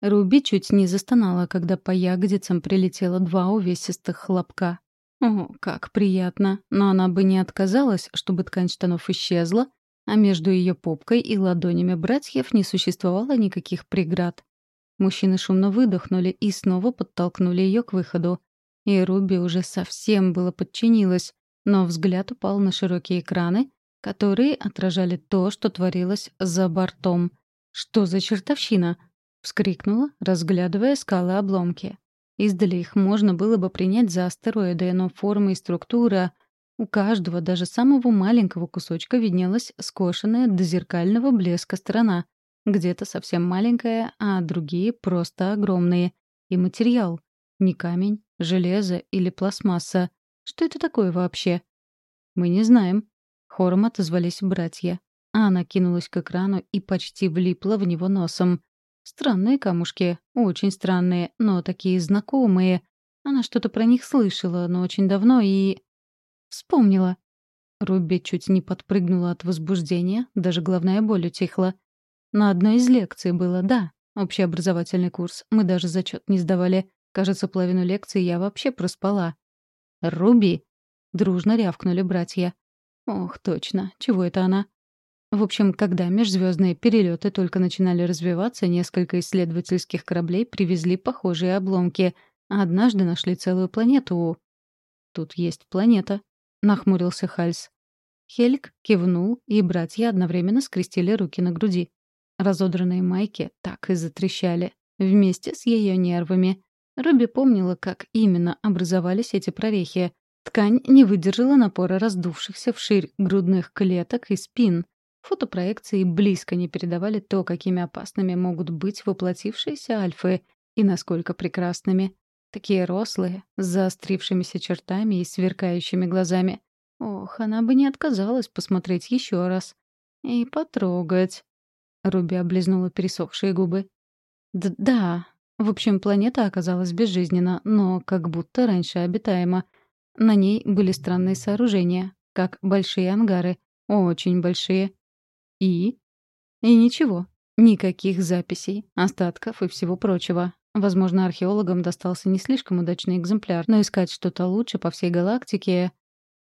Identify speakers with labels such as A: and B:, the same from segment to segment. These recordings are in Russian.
A: Руби чуть не застонала, когда по ягодицам прилетело два увесистых хлопка. О, как приятно. Но она бы не отказалась, чтобы ткань штанов исчезла, а между ее попкой и ладонями братьев не существовало никаких преград. Мужчины шумно выдохнули и снова подтолкнули ее к выходу. И Руби уже совсем было подчинилась, но взгляд упал на широкие экраны, которые отражали то, что творилось за бортом. «Что за чертовщина?» — вскрикнула, разглядывая скалы обломки. Издали их можно было бы принять за астероиды, но форма и структура... У каждого, даже самого маленького кусочка, виднелась скошенная до зеркального блеска сторона. Где-то совсем маленькая, а другие просто огромные. И материал. Не камень, железо или пластмасса. Что это такое вообще? Мы не знаем. Хором отозвались братья. А она кинулась к экрану и почти влипла в него носом. Странные камушки, очень странные, но такие знакомые. Она что-то про них слышала, но очень давно и... Вспомнила. Руби чуть не подпрыгнула от возбуждения, даже головная боль утихла. На одной из лекций было, да, общеобразовательный курс. Мы даже зачет не сдавали. Кажется, половину лекции я вообще проспала. «Руби!» — дружно рявкнули братья. Ох, точно, чего это она? В общем, когда межзвездные перелеты только начинали развиваться, несколько исследовательских кораблей привезли похожие обломки, а однажды нашли целую планету. «Тут есть планета», — нахмурился Хальс. Хельк кивнул, и братья одновременно скрестили руки на груди. Разодранные майки так и затрещали, вместе с ее нервами. Руби помнила, как именно образовались эти прорехи. Ткань не выдержала напора раздувшихся вширь грудных клеток и спин — Фотопроекции близко не передавали то, какими опасными могут быть воплотившиеся альфы и насколько прекрасными. Такие рослые, с заострившимися чертами и сверкающими глазами. Ох, она бы не отказалась посмотреть еще раз. И потрогать. Руби облизнула пересохшие губы. Д да, в общем, планета оказалась безжизненна, но как будто раньше обитаема. На ней были странные сооружения, как большие ангары, очень большие. И? И ничего. Никаких записей, остатков и всего прочего. Возможно, археологам достался не слишком удачный экземпляр, но искать что-то лучше по всей галактике...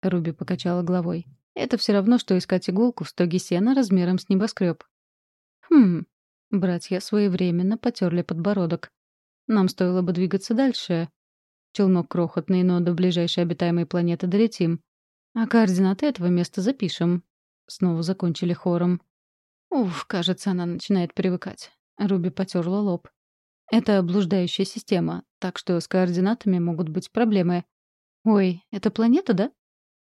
A: Руби покачала головой. Это все равно, что искать иголку в стоге сена размером с небоскреб. Хм. Братья своевременно потерли подбородок. Нам стоило бы двигаться дальше. Челнок крохотный, но до ближайшей обитаемой планеты долетим. А координаты этого места запишем. Снова закончили хором. Уф, кажется, она начинает привыкать. Руби потерла лоб. Это блуждающая система, так что с координатами могут быть проблемы. Ой, это планета, да?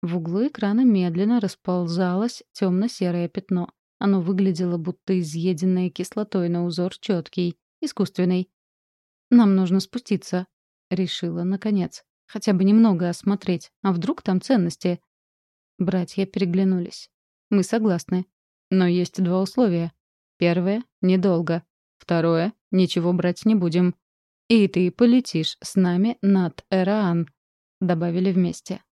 A: В углу экрана медленно расползалось темно-серое пятно. Оно выглядело будто изъеденное кислотой, но узор четкий, искусственный. «Нам нужно спуститься», — решила, наконец. «Хотя бы немного осмотреть. А вдруг там ценности?» Братья переглянулись. Мы согласны. Но есть два условия. Первое — недолго. Второе — ничего брать не будем. И ты полетишь с нами над Эраан. Добавили вместе.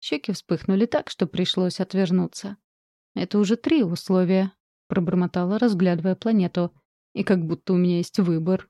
A: Щеки вспыхнули так, что пришлось отвернуться. Это уже три условия, пробормотала, разглядывая планету. И как будто у меня есть выбор.